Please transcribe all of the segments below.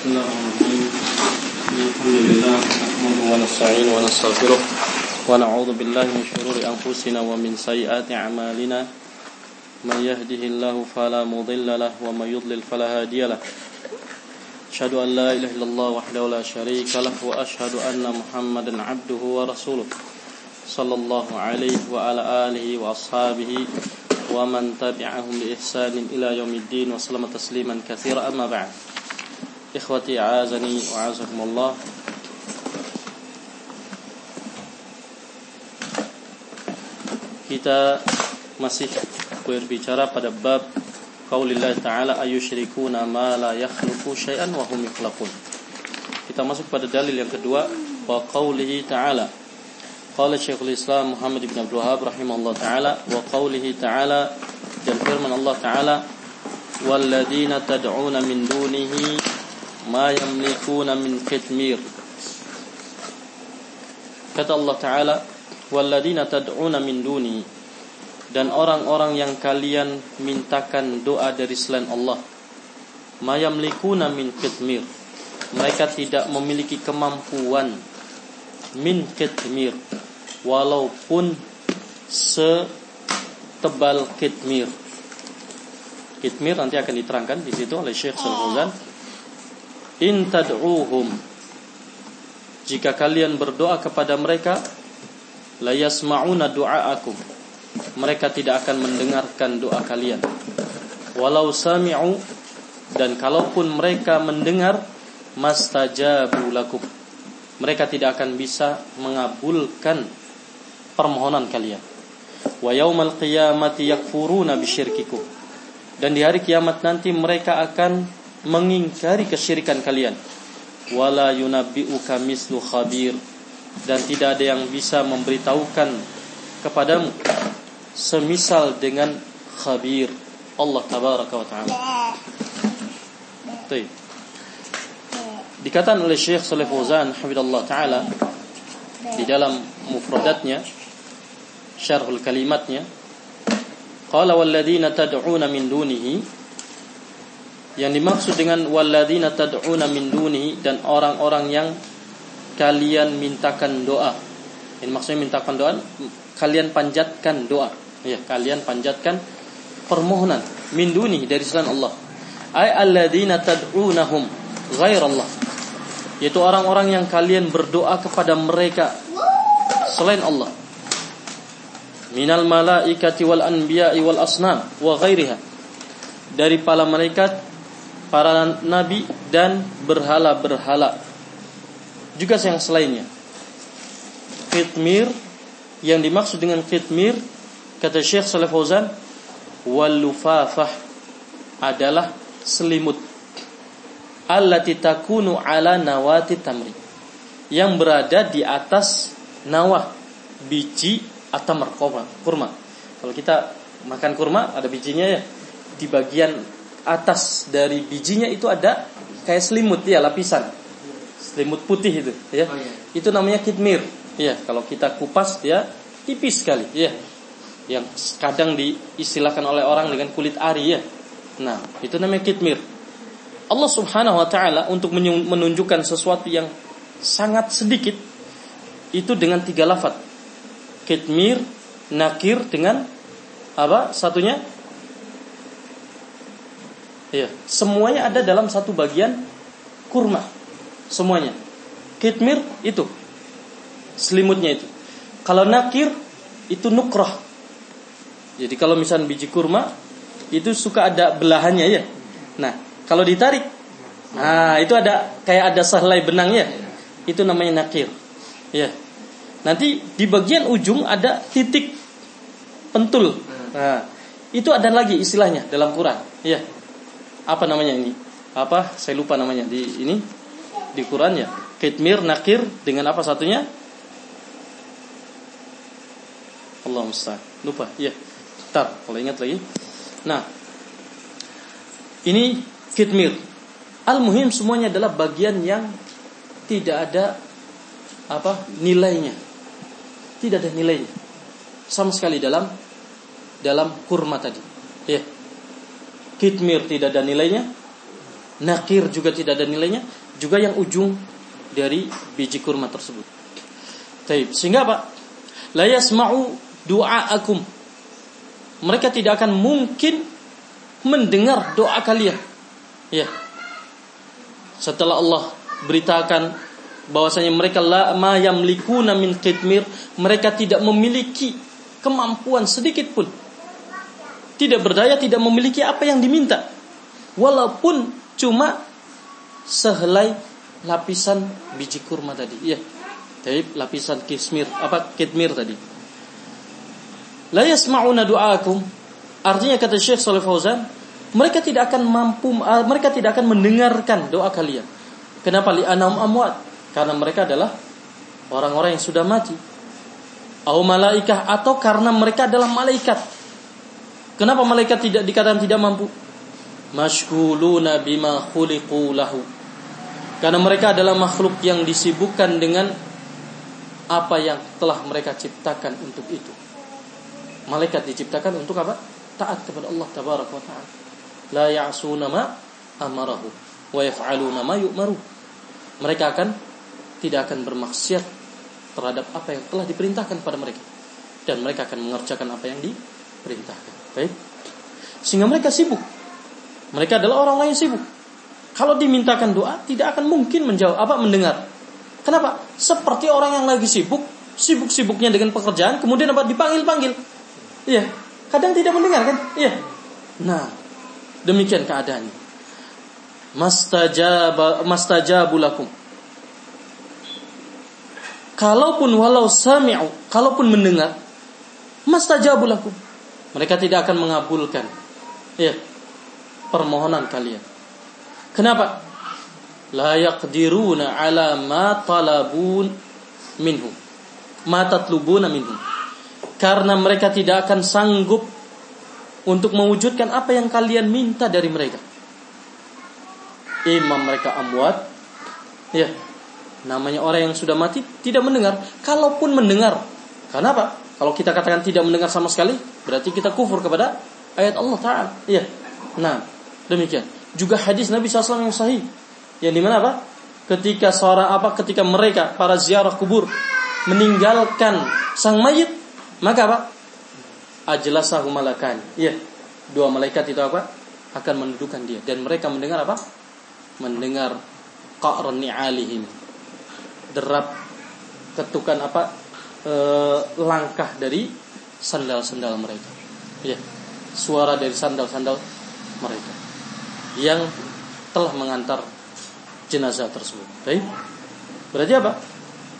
الحمد لله نحمده ونستغفره ونعوذ بالله من شرور أنفسنا ومن سيئات أعمالنا. من يهده الله فلا مضل له ومن يضلل فلا هادي له. أشهد أن لا إله إلا الله وحده لا شريك له وأشهد أن محمدا عبده ورسوله. صلى الله عليه وعلى آله وأصحابه ومن تبعهم بإحسان إلى يوم الدين وسلم تسليما كثيرا. أما بعد. Ikhwati a'azani wa'azakumullah Kita masih berbicara pada bab Qaulillah ta'ala ayushrikuna ma la yakhluqu syai'an wa hum yukhlaqun Kita masuk pada dalil yang kedua Wa qawlihi ta'ala Qala Syekhul Islam Muhammad ibn Abdul Wahab rahimahullah ta'ala Wa qawlihi ta'ala Dan firman Allah ta'ala Walladina tad'una min dunihi ma yamlikuna min qitmir kata Allah taala walladina tad'una min duni. Dan orang-orang yang kalian mintakan doa dari selain Allah ma yamlikuna min qitmir mereka tidak memiliki kemampuan min qitmir walaupun setebal kitmir kitmir nanti akan diterangkan di situ oleh Syekh Sulaiman In Jika kalian berdoa kepada mereka La yasma'una du'aakum. Mereka tidak akan mendengarkan doa kalian. Walau sami'u Dan kalaupun mereka mendengar Mastajabu lakum. Mereka tidak akan bisa mengabulkan Permohonan kalian. Wa yawmal qiyamati yakfuruna bisyirkikum Dan di hari kiamat nanti mereka akan mengingkari kesyirikan kalian. Wala yunabbi'uka mislu khabir. Dan tidak ada yang bisa memberitahukan kepadamu semisal dengan khabir. Allah tabaraka wa taala. Dikatakan oleh Syekh Saleh Fauzan hafizallahu taala di dalam mufradatnya syarhul kalimatnya qala walladzina tad'una min dunihi yang dimaksud dengan walladzina tad'una min duni dan orang-orang yang kalian mintakan doa. Ini maksudnya mintakan doa, kalian panjatkan doa. Ya, kalian panjatkan permohonan min duni dari selain Allah. Ay alladzina tad'unahum Allah. Yaitu orang-orang yang kalian berdoa kepada mereka selain Allah. Minal malaikati wal anbiya'i wal asnam wa ghairiha. Dari para malaikat para nabi dan berhala-berhala. Juga yang selainnya. Khitmir yang dimaksud dengan khitmir kata Syekh Saleh Fauzan walufafah adalah selimut allati takunu ala nawati tamri yang berada di atas nawah biji atau kurma. Kalau kita makan kurma ada bijinya ya di bagian atas dari bijinya itu ada kayak selimut ya lapisan. Selimut putih itu ya oh, iya. itu namanya kitmir ya kalau kita kupas ya tipis sekali ya yang kadang diistilahkan oleh orang dengan kulit ari ya nah itu namanya kitmir Allah Subhanahu wa taala untuk menunjukkan sesuatu yang sangat sedikit itu dengan tiga lafat kitmir nakir dengan apa? Satunya Ya, semuanya ada dalam satu bagian kurma. Semuanya. Kitmir itu. Selimutnya itu. Kalau nakir itu nukroh. Jadi kalau misalnya biji kurma itu suka ada belahannya ya. Nah, kalau ditarik nah itu ada kayak ada sehelai benangnya. Itu namanya nakir. Ya. Nanti di bagian ujung ada titik pentul. Nah, itu ada lagi istilahnya dalam Quran. Ya apa namanya ini? Apa? Saya lupa namanya di ini di Quran ya. Kitmir nakir dengan apa satunya? Allah musta'an. Lupa. Ya. Tar, kalau ingat lagi. Nah, ini kitmir. Al-muhim semuanya adalah bagian yang tidak ada apa nilainya. Tidak ada nilainya. Sama sekali dalam dalam kurma tadi. Ya kitmir tidak ada nilainya nakir juga tidak ada nilainya, juga yang ujung dari biji kurma tersebut. Taib. Sehingga apa? La yasma'u du'aakum. Mereka tidak akan mungkin mendengar doa kalian. Ya. Setelah Allah beritakan bahwasanya mereka la ma yamlikuna min qitmir, mereka tidak memiliki kemampuan sedikit pun. Tidak berdaya, tidak memiliki apa yang diminta. Walaupun cuma sehelai lapisan biji kurma tadi. Ya. Taib lapisan kismir, apa kitmir tadi. La yasma'una du'aakum. Artinya kata Syekh Saleh Fauzan, mereka tidak akan mampu uh, mereka tidak akan mendengarkan doa kalian. Kenapa li anam amwat? Karena mereka adalah orang-orang yang sudah mati. Au malaikah atau karena mereka adalah malaikat. Kenapa malaikat tidak dikatakan tidak mampu? Mashghuluna bima khuliqu lahu. Karena mereka adalah makhluk yang disibukkan dengan apa yang telah mereka ciptakan untuk itu. Malaikat diciptakan untuk apa? Taat kepada Allah tabaraka wa taala. La ya'suna ma amarahu wa yaf'aluna ma yu'maru. Mereka akan tidak akan bermaksiat terhadap apa yang telah diperintahkan pada mereka dan mereka akan mengerjakan apa yang diperintahkan. Baik. Sehingga mereka sibuk. Mereka adalah orang-orang yang sibuk. Kalau dimintakan doa tidak akan mungkin menjawab apa mendengar. Kenapa? Seperti orang yang lagi sibuk, sibuk-sibuknya dengan pekerjaan, kemudian apa dipanggil-panggil. Iya, kadang tidak mendengar kan? Iya. Nah, demikian keadaannya. Mastajab mastajabulakum. Kalaupun walau sami'u, kalaupun mendengar, mastajabulakum. Mereka tidak akan mengabulkan. Ya permohonan kalian. Kenapa? la yaqdiruna ala ma talabun minhu ma tatlubuna minhu karena mereka tidak akan sanggup untuk mewujudkan apa yang kalian minta dari mereka. Imam mereka amwat. Ya namanya orang yang sudah mati tidak mendengar. Kalaupun mendengar karena apa kalau kita katakan tidak mendengar sama sekali berarti kita kufur kepada ayat Allah taala ya nah demikian juga hadis Nabi SAW yang sahih yang di mana apa? Ketika seorang apa? Ketika mereka para ziarah kubur meninggalkan sang mayit, maka apa? Ajlasahu malakan. Iya. Dua malaikat itu apa? Akan mendudukan dia dan mereka mendengar apa? Mendengar qa'run ni'alihim. Derap ketukan apa? E, langkah dari sandal-sandal mereka. Ya. Suara dari sandal-sandal mereka yang telah mengantar jenazah tersebut. Baik. Berarti apa?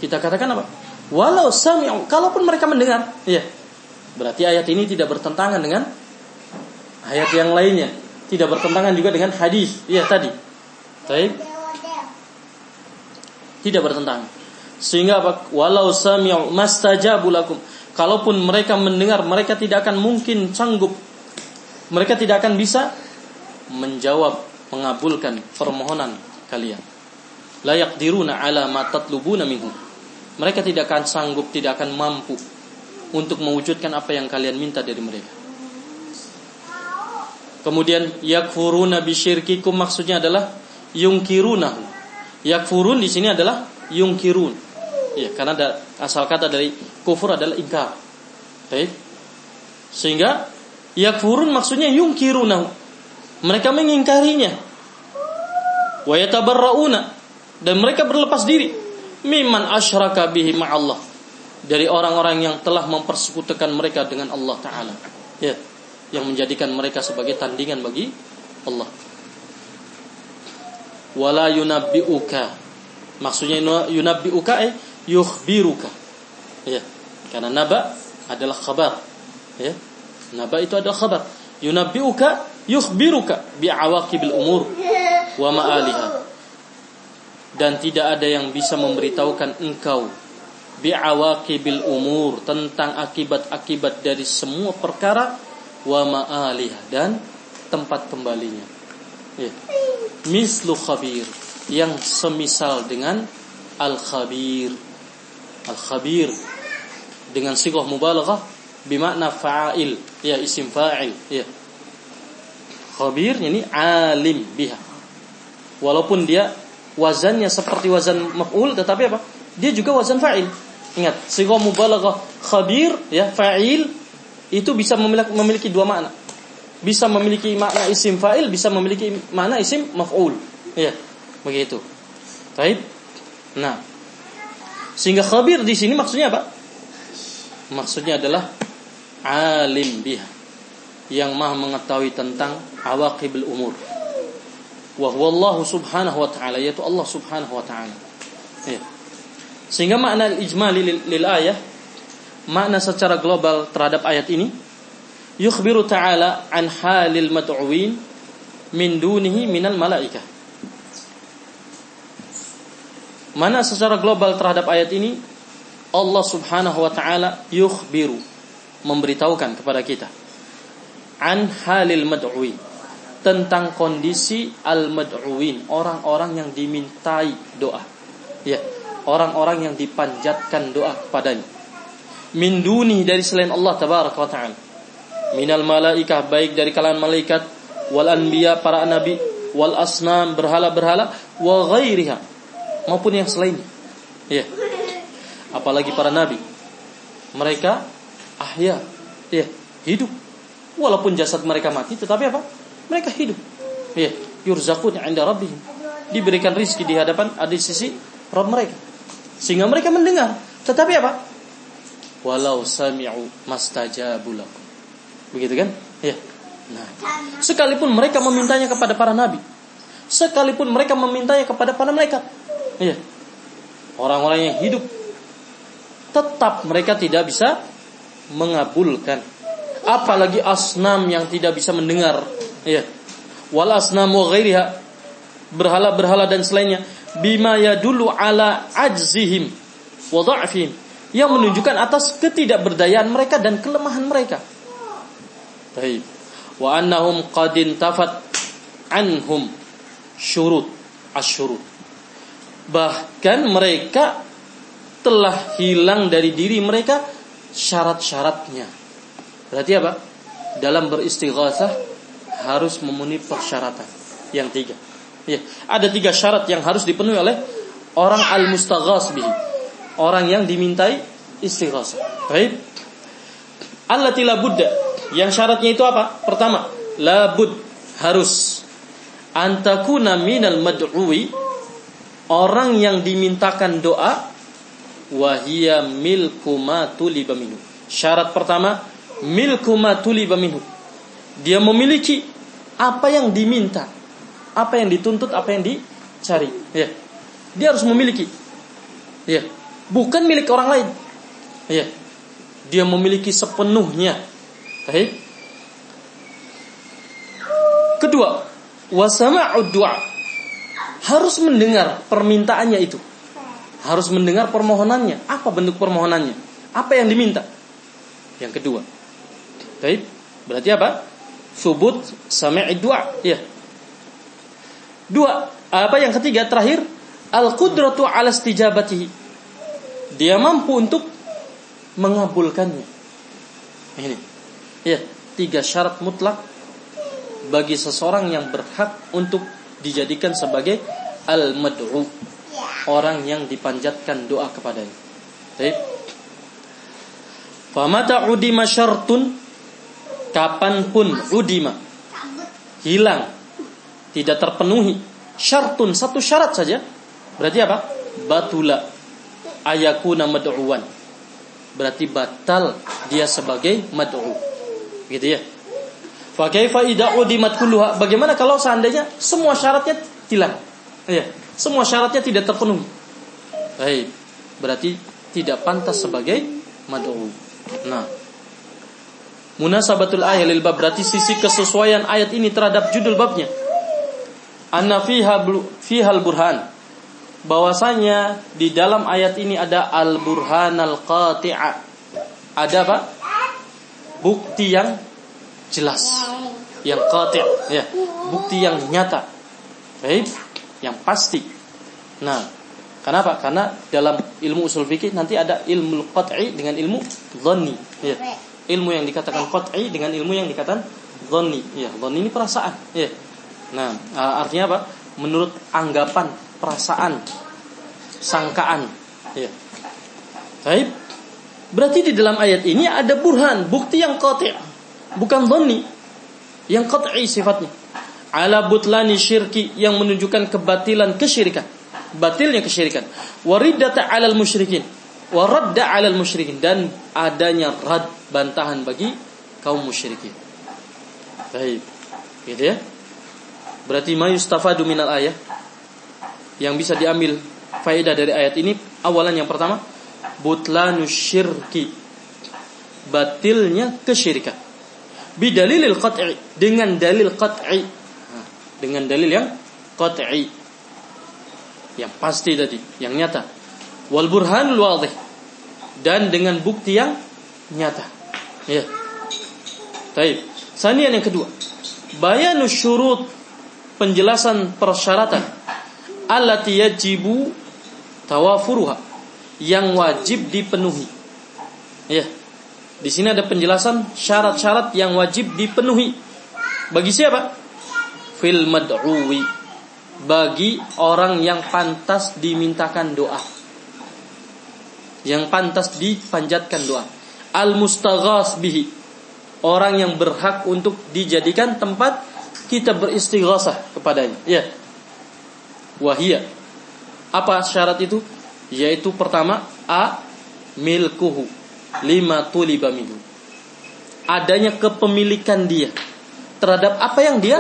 Kita katakan apa? Walau sami'u, kalaupun mereka mendengar, iya. Berarti ayat ini tidak bertentangan dengan ayat yang lainnya. Tidak bertentangan juga dengan hadis. Iya tadi. Baik. Tidak bertentangan. Sehingga? Walau sami'u mastajabu lakum. Kalaupun mereka mendengar, mereka tidak akan mungkin sanggup. Mereka tidak akan bisa menjawab, mengabulkan permohonan kalian. Layak diruna ala ma tatlubuna minhu. Mereka tidak akan sanggup, tidak akan mampu untuk mewujudkan apa yang kalian minta dari mereka. Kemudian yakfuruna bisyirkikum maksudnya adalah yungkirunahu. Yakfurun di sini adalah yungkirun. Ya, karena ada asal kata dari kufur adalah ingkar. Baik. Sehingga yakfurun maksudnya yungkirunahu. Mereka mengingkarinya. Wa yatabarrauna. Dan mereka berlepas diri. Miman asyraka bihi ma'allah. Dari orang-orang yang telah mempersekutukan mereka dengan Allah taala. Ya. Yang menjadikan mereka sebagai tandingan bagi Allah. Wala yunabbiuka. Maksudnya yunabbiuka eh yukhbiruka. Ya. Karena naba adalah khabar. Ya. Naba itu adalah khabar. Yunabbiuka yukhbiruka bi'awaqibil umur wa ma'aliha. Dan tidak ada yang bisa memberitahukan engkau bi'awaqibil umur tentang akibat-akibat dari semua perkara wa ma'aliha dan tempat kembalinya. Ya. mislu khabir yang semisal dengan al khabir al khabir dengan sigoh mubalaghah bimakna fa'il ya isim fa'il ya khabir ini alim biha Walaupun dia wazannya seperti wazan maf'ul tetapi apa? Dia juga wazan fa'il. Ingat, sigha mubalaghah khabir ya fa'il itu bisa memiliki, memiliki dua makna. Bisa memiliki makna isim fa'il, bisa memiliki makna isim maf'ul. Ya, begitu. Baik. Nah, sehingga khabir di sini maksudnya apa? Maksudnya adalah alim biha yang maha mengetahui tentang awaqibul umur. Wa huwa Allah subhanahu wa ta'ala yaitu Allah subhanahu wa ta'ala. Ya. Sehingga makna ijmali lil, lil ayah makna secara global terhadap ayat ini yukhbiru ta'ala an halil mad'uwin min dunihi minal malaikah. Mana secara global terhadap ayat ini Allah Subhanahu wa taala yukhbiru memberitahukan kepada kita an halil mad'uwin tentang kondisi al mad'uwin orang-orang yang dimintai doa. Ya, orang-orang yang dipanjatkan doa kepadanya. Min duni dari selain Allah tabaraka wa taala. Minal malaikah baik dari kalangan malaikat wal anbiya para nabi wal asnam berhala-berhala wa ghairiha maupun yang selainnya. Ya. Apalagi para nabi. Mereka ahya, ya, hidup. Walaupun jasad mereka mati tetapi apa? Mereka hidup. Ya, yurzaqun 'inda rabbihim. Diberikan rizki di hadapan ada sisi Rabb mereka. Sehingga mereka mendengar. Tetapi apa? Walau sami'u mastajabu lakum. Begitu kan? Ya. Nah, sekalipun mereka memintanya kepada para nabi, sekalipun mereka memintanya kepada para malaikat, ya. Orang-orang yang hidup tetap mereka tidak bisa mengabulkan. Apalagi asnam yang tidak bisa mendengar, ya. Wal asnam wa ghairiha berhala-berhala dan selainnya bima yadullu ala ajzihim wa dha'fihim yang menunjukkan atas ketidakberdayaan mereka dan kelemahan mereka. Baik. Wa annahum qad anhum syurut asyurut. Bahkan mereka telah hilang dari diri mereka syarat-syaratnya. Berarti apa? Dalam beristighatsah harus memenuhi persyaratan yang tiga. Ya, ada tiga syarat yang harus dipenuhi oleh orang al-mustaghas bihi. Orang yang dimintai istighasah. Baik. Allati la budda. Yang syaratnya itu apa? Pertama, la bud harus antakuna minal mad'uwi orang yang dimintakan doa wahia milku tuliba minhu. Syarat pertama, milku ma tuliba minhu. Dia memiliki apa yang diminta apa yang dituntut, apa yang dicari. Ya. Dia harus memiliki. Ya. Bukan milik orang lain. Ya. Dia memiliki sepenuhnya. Baik. Kedua, wasama'ud du'a. Harus mendengar permintaannya itu. Harus mendengar permohonannya. Apa bentuk permohonannya? Apa yang diminta? Yang kedua. Baik. Berarti apa? Subut sami'id du'a. Ya. Dua, apa yang ketiga terakhir al-qudratu 'ala istijabatihi. Dia mampu untuk mengabulkannya. Ini. Ya, tiga syarat mutlak bagi seseorang yang berhak untuk dijadikan sebagai al-mad'u. Orang yang dipanjatkan doa kepadanya. Baik. Famata udima syartun kapan pun udima hilang tidak terpenuhi syartun satu syarat saja berarti apa batula ayakuna mad'uwan berarti batal dia sebagai mad'u gitu ya fa kaifa idza udimat kulluha? Bagaimana kalau seandainya semua syaratnya hilang? Ya semua syaratnya tidak terpenuhi. Baik berarti tidak pantas sebagai mad'u. Nah munasabatul ayat lil bab berarti sisi kesesuaian ayat ini terhadap judul babnya. Anna fiha fihal burhan. Bahwasanya di dalam ayat ini ada al burhan al qati'a. Ada apa? Bukti yang jelas. Yang qati' ya. Bukti yang nyata. Baik yang pasti. Nah kenapa? Karena dalam ilmu usul fikih nanti ada ilmu qat'i dengan ilmu dhanni ya. Ilmu yang dikatakan qat'i dengan ilmu yang dikatakan dhanni ya. Dhanni ini perasaan ya. Nah, artinya apa? menurut anggapan, perasaan, sangkaan. Ya. Baik. Berarti di dalam ayat ini ada burhan, bukti yang qati', bukan dhani. Yang qat'i sifatnya. Ala butlani syirki yang menunjukkan kebatilan kesyirikan. Batilnya kesyirikan. Waridata alal musyrikin. Waradda alal musyrikin. Dan adanya rad bantahan bagi kaum musyrikin. Baik. Gitu ya. Berarti ma yustafadu minal ayat yang bisa diambil faedah dari ayat ini awalan yang pertama butlanu syirki batilnya kesyirikan bidalilil qat'i dengan dalil qat'i dengan dalil yang qat'i yang pasti tadi yang nyata wal burhanul wadih dan dengan bukti yang nyata ya Baik. Sanian yang kedua. Bayanus syurut penjelasan persyaratan allati yajibu tawafuruha yang wajib dipenuhi. Ya. Di sini ada penjelasan syarat-syarat yang wajib dipenuhi. Bagi siapa? Fil mad'uwi. Bagi orang yang pantas dimintakan doa. Yang pantas dipanjatkan doa. Al mustaghas bihi. Orang yang berhak untuk dijadikan tempat kita beristighasah kepadanya. Ya. Wahia. Apa syarat itu? Yaitu pertama a milkuhu lima tuliba minhu. Adanya kepemilikan dia terhadap apa yang dia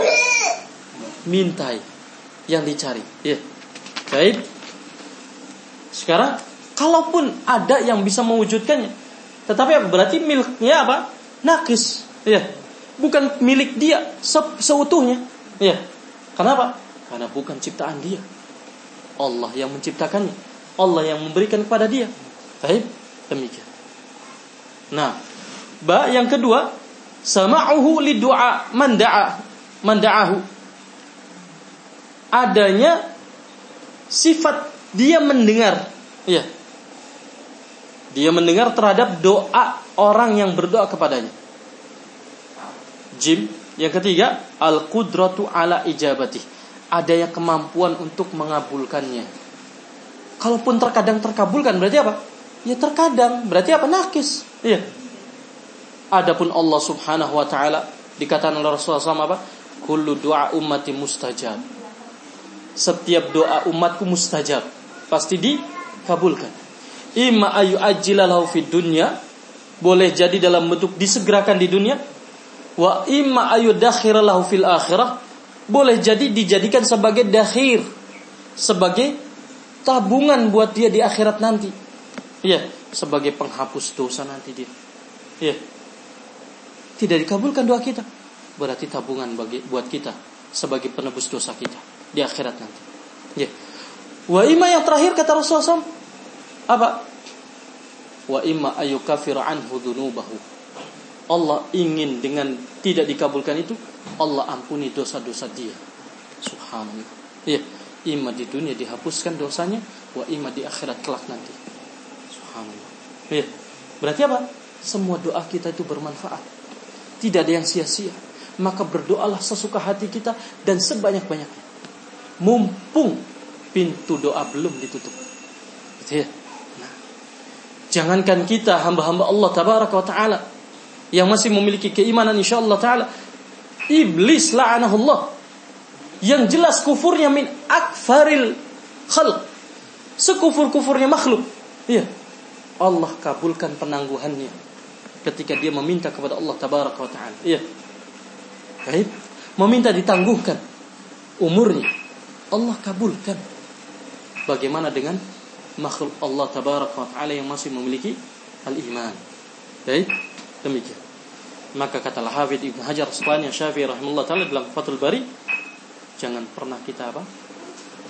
mintai, yang dicari. Ya. Baik. Sekarang kalaupun ada yang bisa mewujudkannya, tetapi berarti miliknya apa? Nakis. Ya bukan milik dia se seutuhnya. Ya. Kenapa? Karena bukan ciptaan dia. Allah yang menciptakannya. Allah yang memberikan kepada dia. Baik, demikian. Nah, ba yang kedua, sama'uhu li du'a man da'a man da'ahu. Adanya sifat dia mendengar. Ya. Dia mendengar terhadap doa orang yang berdoa kepadanya. Jim. Yang ketiga, al-qudratu ala ijabati. Ada yang kemampuan untuk mengabulkannya. Kalaupun terkadang terkabulkan berarti apa? Ya terkadang berarti apa? Nakis. Iya. Adapun Allah Subhanahu wa taala dikatakan oleh Rasulullah SAW apa? Kullu doa ummati mustajab. Setiap doa umatku mustajab, pasti dikabulkan. Ima ayu ajilalahu fid dunya, boleh jadi dalam bentuk disegerakan di dunia wa imma ayudakhiralahu fil akhirah boleh jadi dijadikan sebagai dakhir sebagai tabungan buat dia di akhirat nanti ya sebagai penghapus dosa nanti dia. Ya tidak dikabulkan doa kita. Berarti tabungan bagi buat kita sebagai penebus dosa kita di akhirat nanti. Ya wa imma yang terakhir kata Rasulullah SAW apa? Wa imma ayukafir anhu dhunubahu Allah ingin dengan tidak dikabulkan itu Allah ampuni dosa-dosa dia. Subhanallah. Iya, ima di dunia dihapuskan dosanya, wa ima di akhirat kelak nanti. Subhanallah. Iya. Berarti apa? Semua doa kita itu bermanfaat. Tidak ada yang sia-sia. Maka berdoalah sesuka hati kita dan sebanyak-banyaknya. Mumpung pintu doa belum ditutup. Gitu ya. Nah, jangankan kita hamba-hamba Allah tabaraka wa taala yang masih memiliki keimanan insyaallah taala iblis la'anahullah yang jelas kufurnya min akfaril khalq sekufur-kufurnya makhluk iya Allah kabulkan penangguhannya ketika dia meminta kepada Allah tabaraka wa taala. Iya. Baik. Meminta ditangguhkan umurnya. Allah kabulkan. Bagaimana dengan makhluk Allah tabaraka wa taala yang masih memiliki al-iman? Baik. Demikian. Maka kata Hafidh Ibn Hajar Asqalani Syafi'i rahimahullah taala dalam Fathul Bari, jangan pernah kita apa?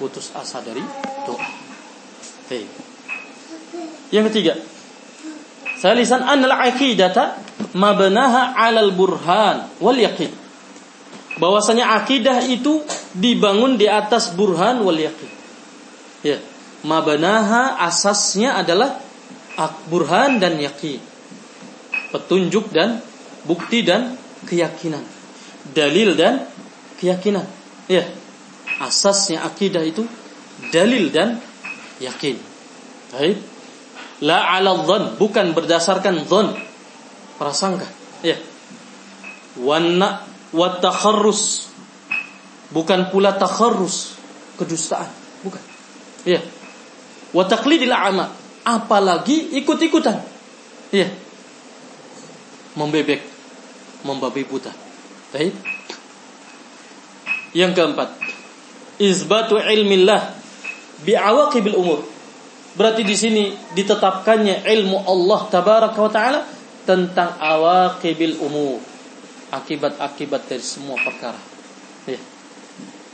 putus asa dari doa. Hey. Yang ketiga, salisan anal aqidata mabnaha 'alal burhan wal yaqin. Bahwasanya akidah itu dibangun di atas burhan wal yaqin. Ya, mabnaha asasnya adalah burhan dan yakin. Petunjuk dan bukti dan keyakinan. Dalil dan keyakinan. Ya. Asasnya akidah itu dalil dan yakin. Baik. La ala dhan, bukan berdasarkan dhan. Prasangka. Ya. Wana wa takharrus. Bukan pula takharrus, kedustaan, bukan. Ya. Wa taqlidil a'ma, apalagi ikut-ikutan. Ya. Membebek, membabi buta. Baik. Yang keempat, izbatu ilmillah bi'awaqibil umur Berarti di sini ditetapkannya ilmu Allah tabaraka wa taala tentang awaqibil umur. Akibat-akibat dari semua perkara. Ya.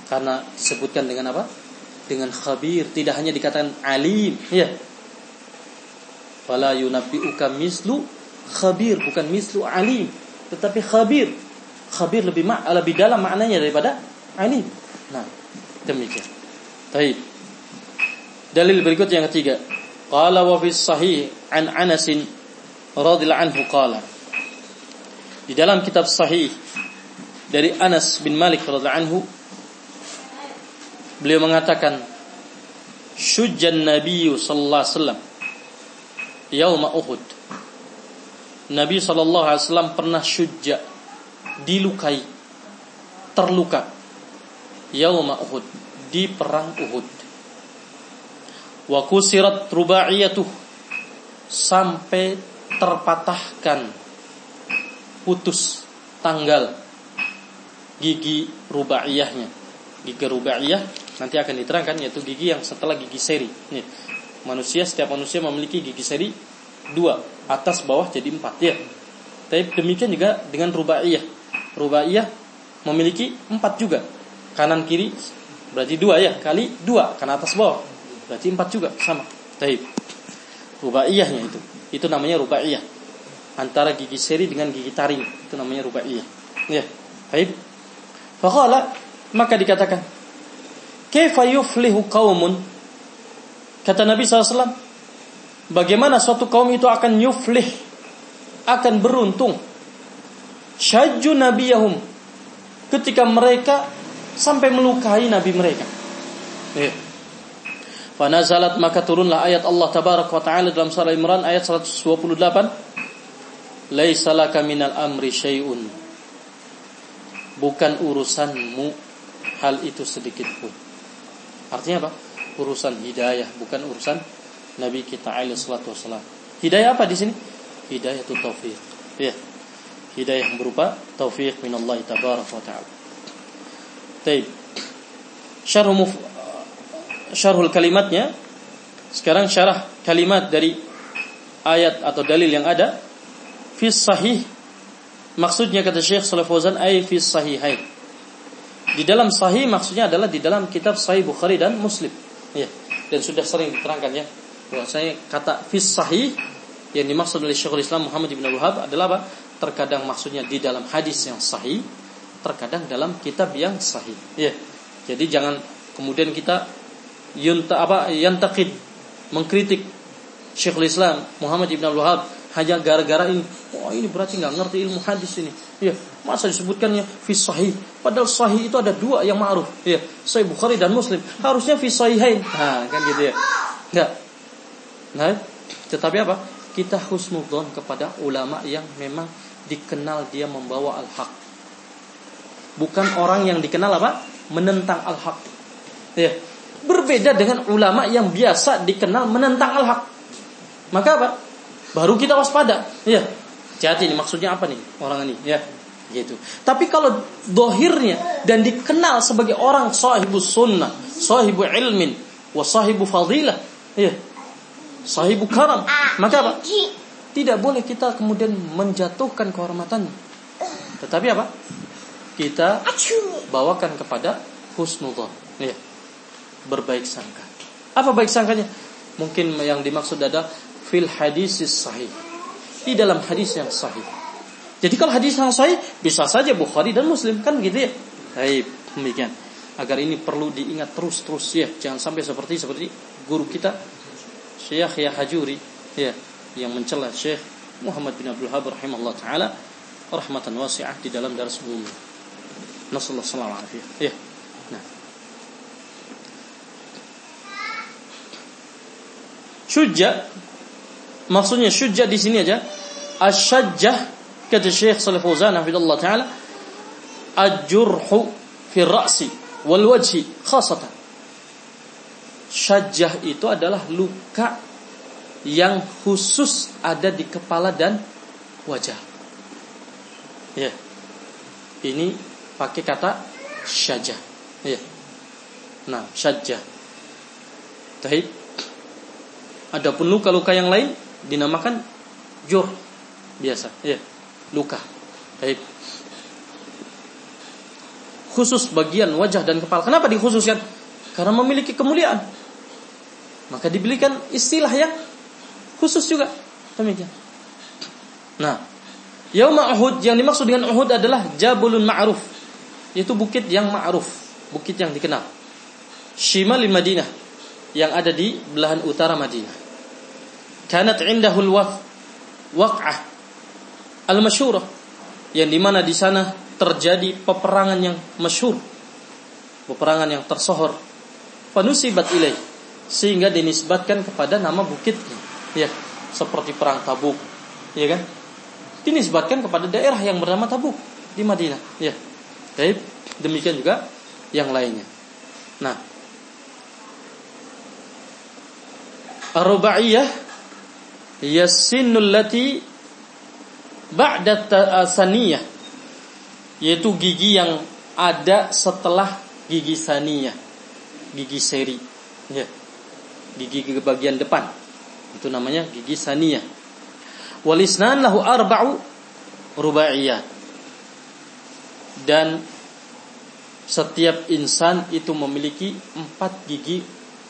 Karena disebutkan dengan apa? Dengan khabir, tidak hanya dikatakan alim, ya. Fala yunabbi'uka mislu khabir, bukan mislu alim, tetapi khabir. Khabir lebih ma lebih dalam maknanya daripada alim. Nah, demikian. Baik. Dalil berikut yang ketiga. Qala wa fi sahih an Anas radhiyallahu anhu qala. Di dalam kitab sahih dari Anas bin Malik radhiyallahu anhu beliau mengatakan syujjan Nabi sallallahu alaihi wasallam yaum Uhud. Nabi sallallahu alaihi wasallam pernah syujja dilukai terluka yaum Uhud di perang Uhud wa kusirat rubaiyatuh. Sampai terpatahkan putus tanggal gigi rubaiyahnya. Gigi rubaiyah nanti akan diterangkan yaitu gigi yang setelah gigi seri. Nih, manusia setiap manusia memiliki gigi seri dua atas bawah jadi empat ya tapi demikian juga dengan rubaiyah. Rubaiyah memiliki empat juga. Kanan kiri berarti dua ya. Kali dua karena atas bawah Berarti empat juga sama. Taib. Rubaiyahnya itu. Itu namanya rubaiyah. Antara gigi seri dengan gigi taring. Itu namanya rubaiyah. Ya. Taib. Faqala maka dikatakan Kaifa yuflihu qaumun Kata Nabi SAW Bagaimana suatu kaum itu akan yuflih Akan beruntung Syajju nabiyahum Ketika mereka Sampai melukai nabi mereka ya. Fanazalat maka turunlah ayat Allah tabarak wa taala dalam surah Imran ayat 128. Laisa laka minal amri syai'un. Bukan urusanmu hal itu sedikit pun. Artinya apa? Urusan hidayah, bukan urusan Nabi kita alaihi salatu wasalam. Hidayah apa di sini? Hidayah itu taufik. Ya. Hidayah yang berupa taufik minallah tabarak wa taala. Baik. Syarh syarhul kalimatnya. Sekarang syarah kalimat dari ayat atau dalil yang ada. Fis sahih. Maksudnya kata Syekh Salih Fauzan ay fis sahihain. Di dalam sahih maksudnya adalah di dalam kitab Sahih Bukhari dan Muslim. Ya. Dan sudah sering diterangkan ya bahwasanya kata fis sahih yang dimaksud oleh Syekhul Islam Muhammad bin Wahab adalah apa? Terkadang maksudnya di dalam hadis yang sahih, terkadang dalam kitab yang sahih. Ya. Jadi jangan kemudian kita yunta apa yantaqid mengkritik Syekhul Islam Muhammad Ibn Abdul Wahab hanya gara-gara ini. Oh ini berarti nggak ngerti ilmu hadis ini. Ya masa disebutkannya fi sahih? Padahal sahih itu ada dua yang ma'ruf. Ya sahih Bukhari dan Muslim. Harusnya fi sahihain. Nah kan gitu ya. Enggak nah tetapi apa? Kita husnudzon kepada ulama yang memang dikenal dia membawa al-haq. Bukan orang yang dikenal apa? Menentang al-haq. Ya Berbeda dengan ulama yang biasa dikenal menentang al-haq. Maka apa? Baru kita waspada. Ya. Hati ini maksudnya apa nih orang ini? Ya. Gitu. Tapi kalau dohirnya dan dikenal sebagai orang sahibu sunnah, sahibu ilmin, wa sahibu fadilah, ya. Sahibu karam. Maka apa? Tidak boleh kita kemudian menjatuhkan kehormatannya. Tetapi apa? Kita bawakan kepada husnudzon. Ya berbaik sangka. Apa baik sangkanya? Mungkin yang dimaksud ada fil hadis sahih. Di dalam hadis yang sahih. Jadi kalau hadis yang sahih bisa saja Bukhari dan Muslim kan begitu ya. Baik, demikian. Agar ini perlu diingat terus-terus ya, jangan sampai seperti seperti guru kita Syekh Ya Hajuri ya yang mencela Syekh Muhammad bin Abdul Wahab rahimahullah taala rahmatan wasi'ah di dalam darah bumi. Nasallahu alaihi. Ya. Nah. Syujja maksudnya syujja di sini aja. Asyajjah kata Syekh Shalih Fauzan hafizallahu taala ajurhu fi ra'si wal wajhi khasatan. Syajjah itu adalah luka yang khusus ada di kepala dan wajah. Ya. Ini pakai kata syajah. Ya. Nah, syajah. Taib. Adapun luka-luka yang lain dinamakan jur biasa, ya. Luka. Taib. Khusus bagian wajah dan kepala. Kenapa dikhususkan? Karena memiliki kemuliaan. Maka diberikan istilah yang khusus juga. Demikian. Nah, Yauma Uhud yang dimaksud dengan Uhud adalah Jabulun Ma'ruf. Yaitu bukit yang ma'ruf, bukit yang dikenal. Shimalil Madinah yang ada di belahan utara Madinah. Kanat indahul waq'ah al-masyurah yang di mana di sana terjadi peperangan yang masyhur, peperangan yang tersohor. Panusibat ilaih sehingga dinisbatkan kepada nama bukitnya. Ya, seperti perang Tabuk, ya kan? Dinisbatkan kepada daerah yang bernama Tabuk di Madinah, ya. Baik, demikian juga yang lainnya. Nah, Ar-rubaiyah yasinul lati ba'da saniyah. Yaitu gigi yang ada setelah gigi saniyah. Gigi seri. Ya. Gigi ke bagian depan. Itu namanya gigi saniyah. Walisnan lahu arba'u rubaiyat dan setiap insan itu memiliki empat gigi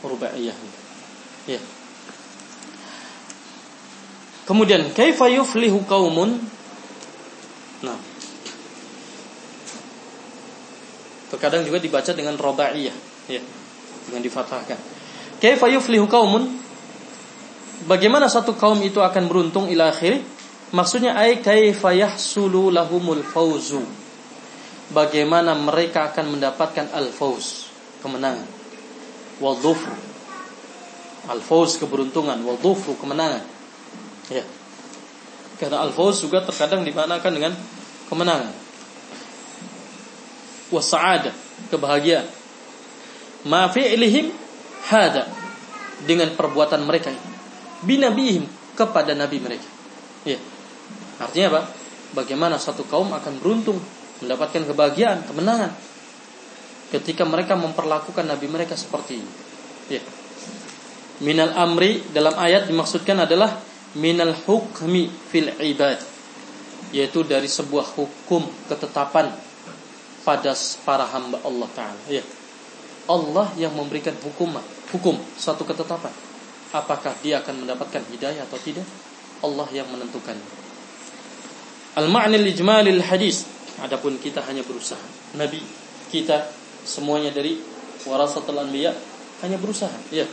rubaiyah. Ya Kemudian kaifa yuflihu qaumun? Nah. Terkadang juga dibaca dengan robaiyah, ya. Dengan difathahkan. Kaifa yuflihu qaumun? Bagaimana satu kaum itu akan beruntung ila akhir? Maksudnya ay kaifa yahsulu lahumul fauzu. Bagaimana mereka akan mendapatkan al-fauz, kemenangan. Wal Al-fauz keberuntungan, wal kemenangan Ya. Karena al-fawz juga terkadang dimanakan dengan kemenangan. Wasa'ada, kebahagiaan. Ma fi'lihim hada dengan perbuatan mereka ini. Binabihim kepada nabi mereka. Ya. Artinya apa? Bagaimana satu kaum akan beruntung mendapatkan kebahagiaan, kemenangan ketika mereka memperlakukan nabi mereka seperti ini. Ya. Minal amri dalam ayat dimaksudkan adalah minal hukmi fil ibad yaitu dari sebuah hukum ketetapan pada para hamba Allah taala. Ya. Allah yang memberikan hukum hukum suatu ketetapan. Apakah dia akan mendapatkan hidayah atau tidak? Allah yang menentukan. Al hadis adapun kita hanya berusaha. Nabi kita semuanya dari warasatul anbiya hanya berusaha. Ya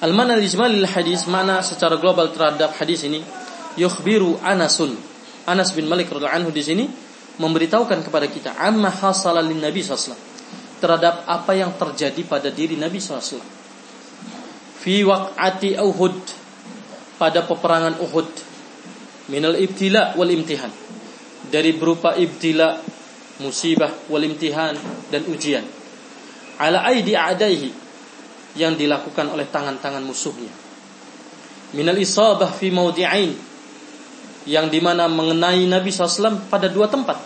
Al-mana al hadis mana secara global terhadap hadis ini yukhbiru Anasun Anas bin Malik radhiyallahu anhu di sini memberitahukan kepada kita amma hasala lin Nabi sallallahu terhadap apa yang terjadi pada diri Nabi sallallahu fi waq'ati Uhud pada peperangan Uhud. Minal ibtila wal imtihan dari berupa ibtila musibah wal imtihan dan ujian. Ala aidi a'daihi yang dilakukan oleh tangan-tangan musuhnya. Minal isabah fi maudi'ain yang di mana mengenai Nabi SAW pada dua tempat.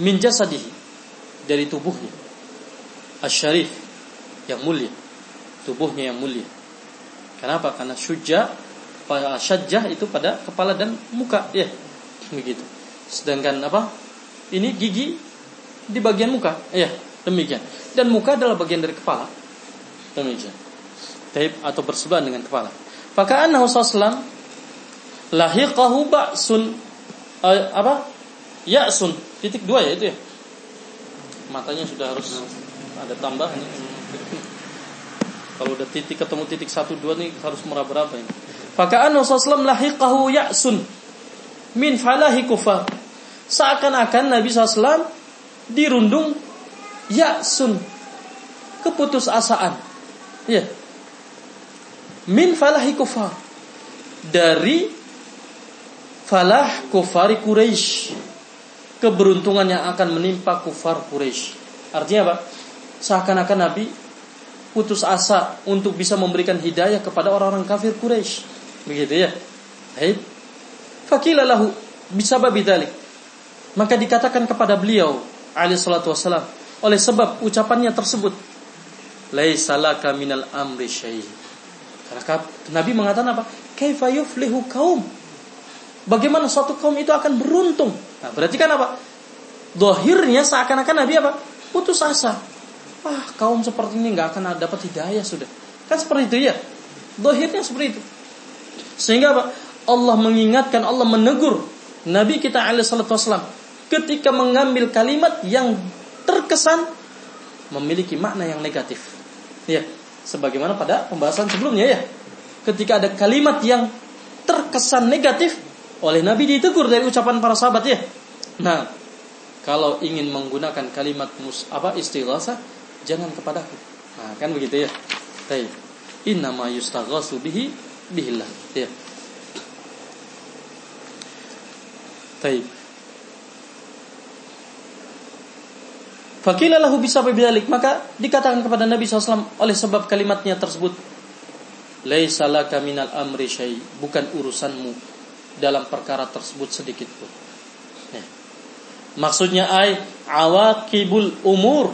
Min jasadihi dari tubuhnya. Asyarif yang mulia. Tubuhnya yang mulia. Kenapa? Karena syujah syajah itu pada kepala dan muka ya begitu. Sedangkan apa? Ini gigi di bagian muka. Ya demikian. Dan muka adalah bagian dari kepala Demikian. Taib atau bersebelah dengan kepala. Maka annahu sallam lahiqahu ba'sun uh, apa? Ya'sun. Titik dua ya itu ya. Matanya sudah harus ada tambahan. Kalau udah titik ketemu titik satu dua nih harus meraba-raba ini. Maka annahu sallam lahiqahu ya'sun min falahi kufar. Seakan-akan Nabi SAW dirundung ya'sun keputusasaan Ya. min falahi kufar dari falah kufari Quraisy keberuntungan yang akan menimpa kufar Quraisy artinya apa seakan-akan Nabi putus asa untuk bisa memberikan hidayah kepada orang-orang kafir Quraisy. Begitu ya. Baik. Fakila lahu bisababi dzalik. Maka dikatakan kepada beliau alaihi salatu wasalam oleh sebab ucapannya tersebut laisa laka minal amri syai. Karena Nabi mengatakan apa? Kaifa yuflihu kaum? Bagaimana suatu kaum itu akan beruntung? Nah, berarti kan apa? Dohirnya seakan-akan Nabi apa? Putus asa ah kaum seperti ini nggak akan dapat hidayah sudah. Kan seperti itu ya. Dohirnya seperti itu. Sehingga apa? Allah mengingatkan, Allah menegur Nabi kita alaihissalam ketika mengambil kalimat yang terkesan memiliki makna yang negatif. Ya, sebagaimana pada pembahasan sebelumnya ya. Ketika ada kalimat yang terkesan negatif oleh Nabi ditegur dari ucapan para sahabat ya. Nah, kalau ingin menggunakan kalimat mus apa istighatsah jangan kepadaku. Nah, kan begitu ya. Baik. Inna ma yustaghasu bihi bihillah. Ya. Baik. Fakila lahu bisa bidzalik? Maka dikatakan kepada Nabi SAW oleh sebab kalimatnya tersebut laisa laka amri syai. Bukan urusanmu dalam perkara tersebut sedikit pun. Ya. Maksudnya ay awakibul umur.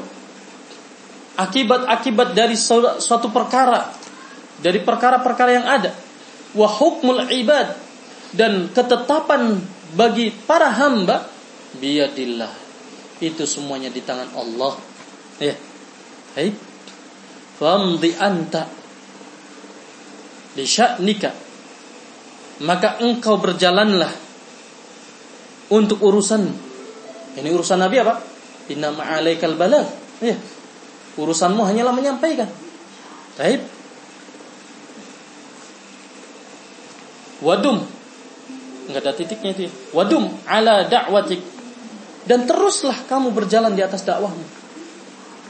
Akibat-akibat dari suatu perkara dari perkara-perkara yang ada. Wa hukmul ibad. Dan ketetapan bagi para hamba biadillah itu semuanya di tangan Allah ya baik famdi anta sya'nika maka engkau berjalanlah untuk urusan ini urusan Nabi apa inna ma'alaikal balagh ya Urusanmu hanyalah menyampaikan. Baik. Wadum. Enggak ada titiknya itu. Ya. Wadum ala da'watik. Dan teruslah kamu berjalan di atas dakwahmu.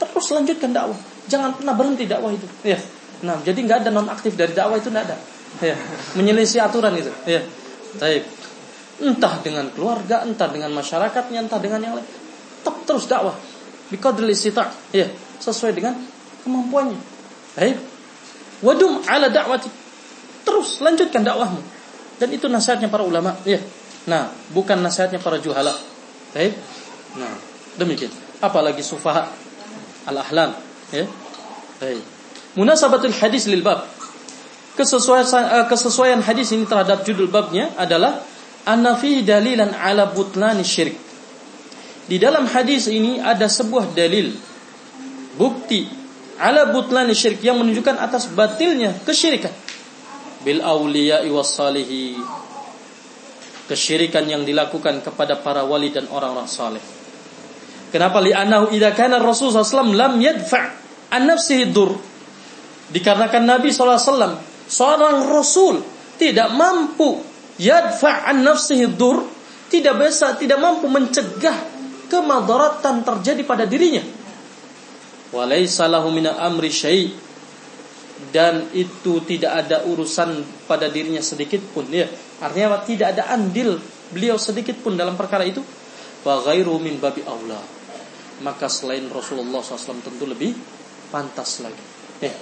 Terus lanjutkan dakwah. Jangan pernah berhenti dakwah itu. Ya. Nah, jadi nggak ada non aktif dari dakwah itu nggak ada. Ya. Menyelisih aturan itu. Ya. Baik. Entah dengan keluarga, entah dengan masyarakatnya, entah dengan yang lain. Tetap terus dakwah. Biqadril istita'. Ya sesuai dengan kemampuannya. Baik. Wadum ala da'wati. Terus lanjutkan dakwahmu. Dan itu nasihatnya para ulama, ya. Nah, bukan nasihatnya para juhala. Baik. Nah, demikian. Apalagi sufaha al-ahlam, ya. Baik. Munasabatul hadis lil bab. Kesesuaian, eh, kesesuaian hadis ini terhadap judul babnya adalah anafi dalilan ala butlani syirik. Di dalam hadis ini ada sebuah dalil bukti ala butlan syirik yang menunjukkan atas batilnya kesyirikan bil auliya salihi kesyirikan yang dilakukan kepada para wali dan orang-orang saleh. Kenapa? Li'annahu idza kana rasul sallallahu lam yadfa an nafsihi dur. Dikarenakan Nabi SAW seorang rasul tidak mampu yadfa an nafsihi dur tidak bisa tidak mampu mencegah kemadaratan terjadi pada dirinya. Walaysa lahu min amri syai. Dan itu tidak ada urusan pada dirinya sedikit pun ya artinya apa? tidak ada andil beliau sedikit pun dalam perkara itu wa ghairu min babi aula maka selain Rasulullah SAW tentu lebih pantas lagi ya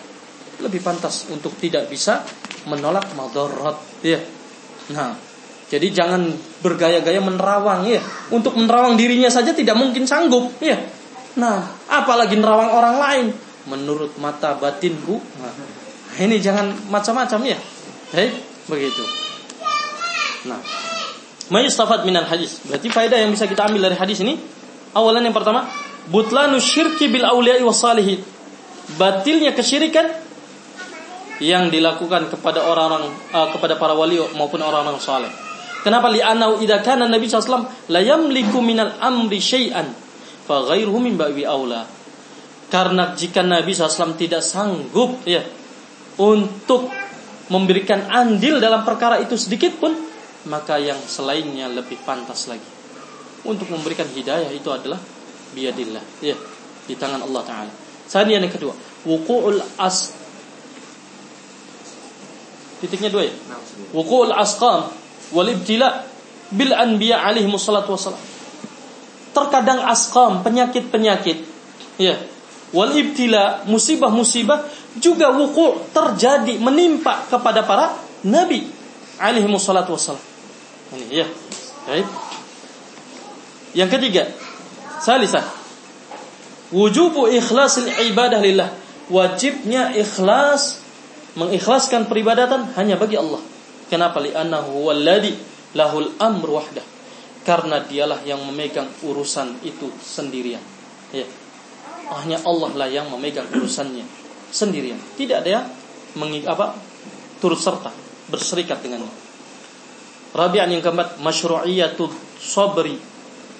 lebih pantas untuk tidak bisa menolak madarat ya nah jadi jangan bergaya-gaya menerawang ya untuk menerawang dirinya saja tidak mungkin sanggup ya Nah, apalagi nerawang orang lain menurut mata batinku. Nah, ini jangan macam-macam ya. Hei, begitu. Nah, mayustafad minal hadis. Berarti faedah yang bisa kita ambil dari hadis ini awalan yang pertama, butlanu syirki bil auliya'i wassalihin. Batilnya kesyirikan yang dilakukan kepada orang-orang uh, kepada para wali maupun orang-orang saleh. Kenapa li'annahu idza kana Nabi sallallahu la yamliku minal amri syai'an fa ghairuhu min babi aula. Karena jika Nabi SAW tidak sanggup ya untuk memberikan andil dalam perkara itu sedikit pun, maka yang selainnya lebih pantas lagi. Untuk memberikan hidayah itu adalah biadillah, ya, di tangan Allah taala. Sani yang kedua, wuqu'ul as Titiknya dua ya. Wuqul asqam wal ibtila bil anbiya alaihi wassalatu wassalam. Terkadang asqam, penyakit-penyakit, ya. Wal ibtila, musibah-musibah juga wuku terjadi menimpa kepada para nabi alaihi wassalatu wassalam. Ini ya. Baik. Yang ketiga, salisah. Wujubu ikhlasil ibadah lillah. Wajibnya ikhlas mengikhlaskan peribadatan hanya bagi Allah. Kenapa? Li'annahu walladhi lahul amr wahdah. Karena dialah yang memegang urusan itu sendirian. Ya. Hanya Allah lah yang memegang urusannya sendirian. Tidak ada yang mengik apa turut serta berserikat dengannya. Rabi'an yang keempat, masyru'iyatul sabri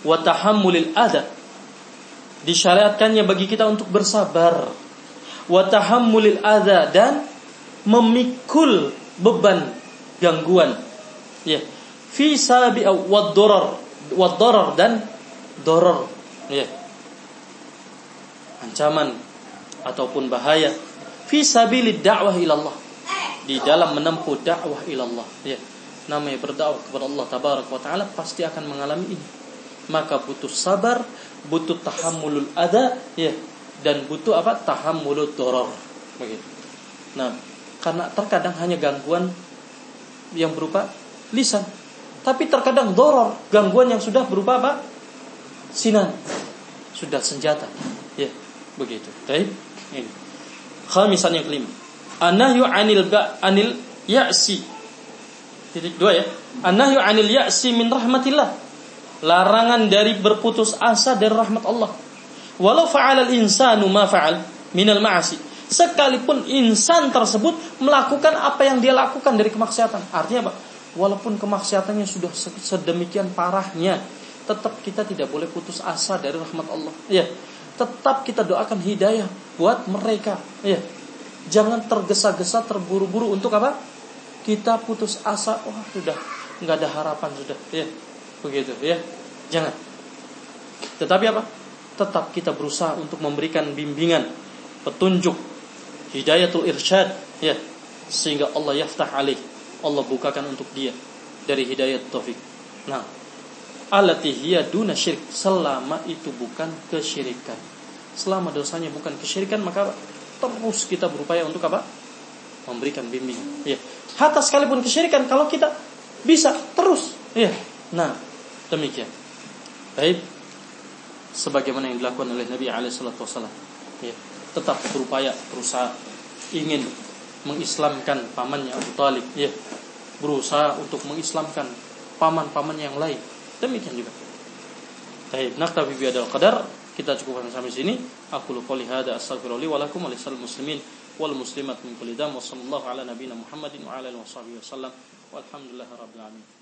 wa tahammulil adha. Disyariatkannya bagi kita untuk bersabar wa tahammulil adha dan memikul beban gangguan. Ya. Fi sabi wad darar darar dan darar. Ya. Ancaman ataupun bahaya fi sabilid da'wah ilallah di dalam menempuh dakwah ilallah ya namanya berdakwah kepada Allah tabarak wa taala pasti akan mengalami ini. Maka butuh sabar butuh tahammulul ada ya dan butuh apa? Tahammulud doror. Begitu. Nah karena terkadang hanya gangguan yang berupa lisan. Tapi terkadang doror gangguan yang sudah berupa apa? Sinan sudah senjata. Ya begitu. Baik. Ini. Khamisan yang kelima. Anahyu anil ba anil ya'si titik dua ya anahyu anil ya'si min rahmatillah larangan dari berputus asa dari rahmat Allah Walau fa'alal insanu ma fa'al minal ma'asi. Sekalipun insan tersebut melakukan apa yang dia lakukan dari kemaksiatan. Artinya apa? Walaupun kemaksiatannya sudah sedemikian parahnya, tetap kita tidak boleh putus asa dari rahmat Allah. Ya. Tetap kita doakan hidayah buat mereka. Ya. Jangan tergesa-gesa, terburu-buru untuk apa? Kita putus asa, wah sudah nggak ada harapan sudah. Ya. Begitu ya. Jangan. Tetapi apa? tetap kita berusaha untuk memberikan bimbingan, petunjuk, hidayatul irsyad, ya, sehingga Allah yaftah alaih, Allah bukakan untuk dia dari hidayat taufik. Nah, alati hiya duna syirik selama itu bukan kesyirikan. Selama dosanya bukan kesyirikan maka terus kita berupaya untuk apa? Memberikan bimbingan. Ya. Hatta sekalipun kesyirikan kalau kita bisa terus. Ya. Nah, demikian. Baik sebagaimana yang dilakukan oleh Nabi Alaihissalam. Ya, tetap berupaya berusaha ingin mengislamkan pamannya Abu Talib. Ya, berusaha untuk mengislamkan paman-paman yang lain. Demikian juga. Baik, naktabi biadal qadar. Kita cukupkan sampai sini. Aku lupa lihat astagfirullah wa lakum muslimin wal muslimat min kulli dam wa sallallahu ala nabiyina Muhammadin wa ala alihi wasallam. Walhamdulillah rabbil alamin.